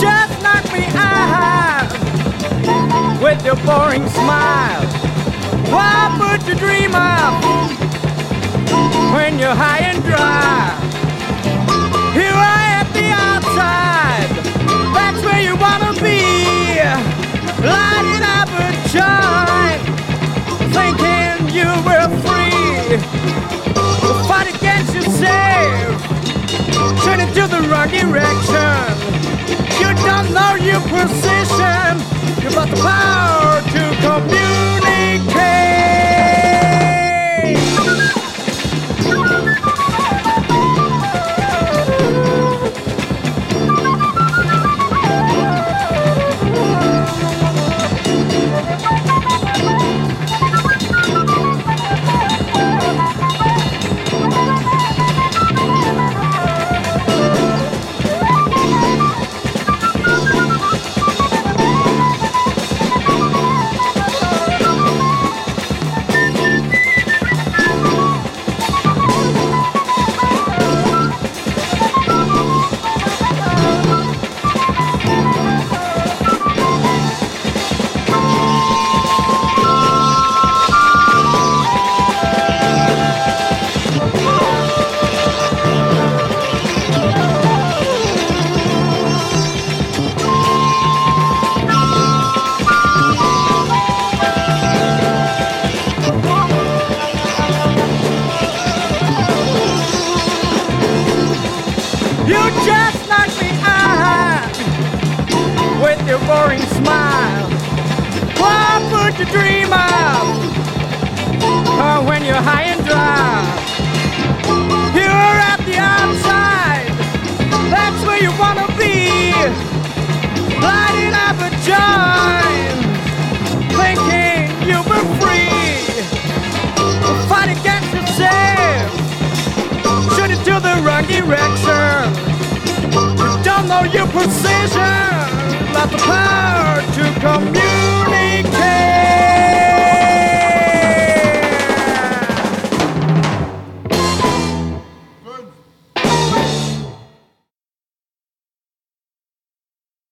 just knock me out with your boring smile. Why put your dream up when you're high and dry? Here I am, the outside. That's where you wanna be. Lighting up a joint, thinking you were free. The fight against yourself, turning to the wrong direction. Don't know your position. You got the power to communicate. Just knock me out with your boring smile. Why put your dream out uh, when you're high and dry? You're at the outside, that's where you wanna be. Lighting up a joint, thinking you were free. Fight against yourself shoot it to the wrong direction. Your position, not the power to communicate.